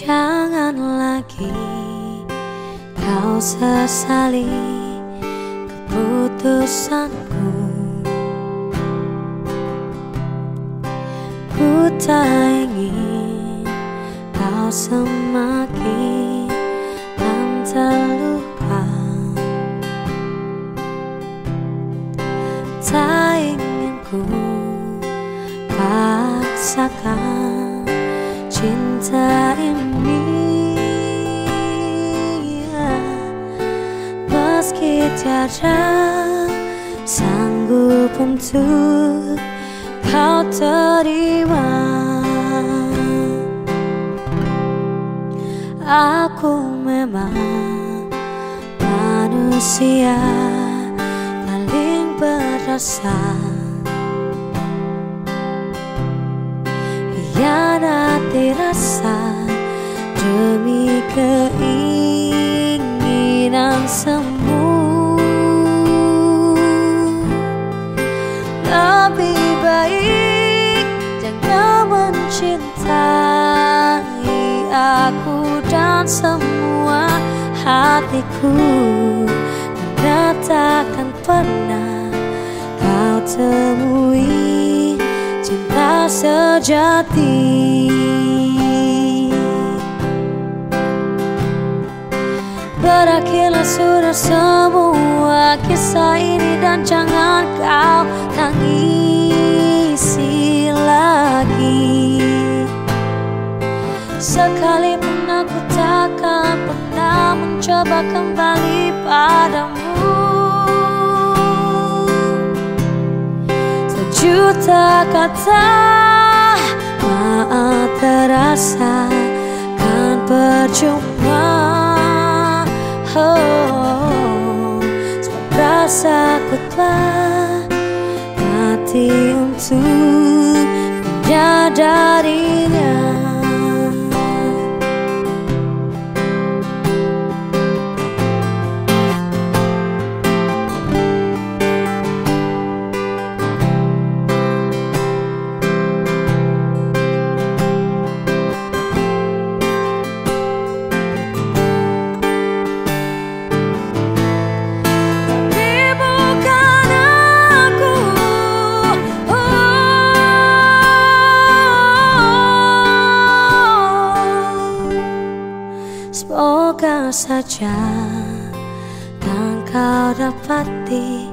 Jangan lagi kau sesali keputusanku. Ku tak ingin kau semakin terluka Tak ingin ku paksakan cinta ini. Meski tiada sanggup untuk kau terima. Aku memang manusia paling berasa. Hianati rasa demi keinginan semu. Lebih baik jangan mencintai aku dan semua hatiku. Karena takkan pernah kau temui cinta sejati Berakhirlah sudah semua kisah ini dan jangan kau tangisi lagi. Sekalipun aku takkan pernah mencoba kembali padamu. Sejuta kata maaf terasa kan percuma Telah mati untuk menyadarinya saja kan kau dapati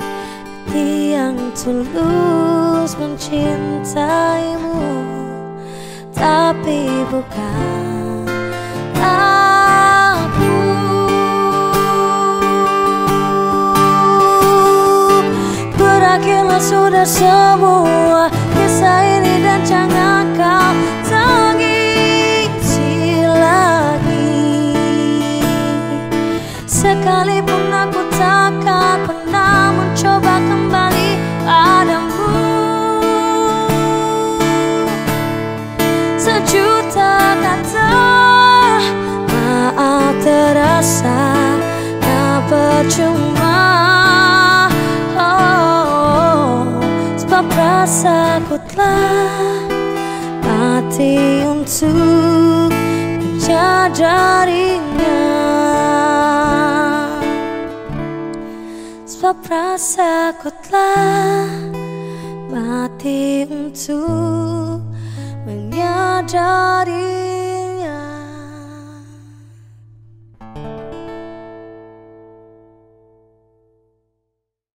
hati yang tulus mencintaimu. Tapi bukan aku. Berakhirlah sudah semua kisah ini dan jangan kau Sejuta kata maaf terasa tak percuma. Oh, Sebab rasaku telah mati untuk menyadarinya. Sebab rasaku telah mati untuk when you're dirty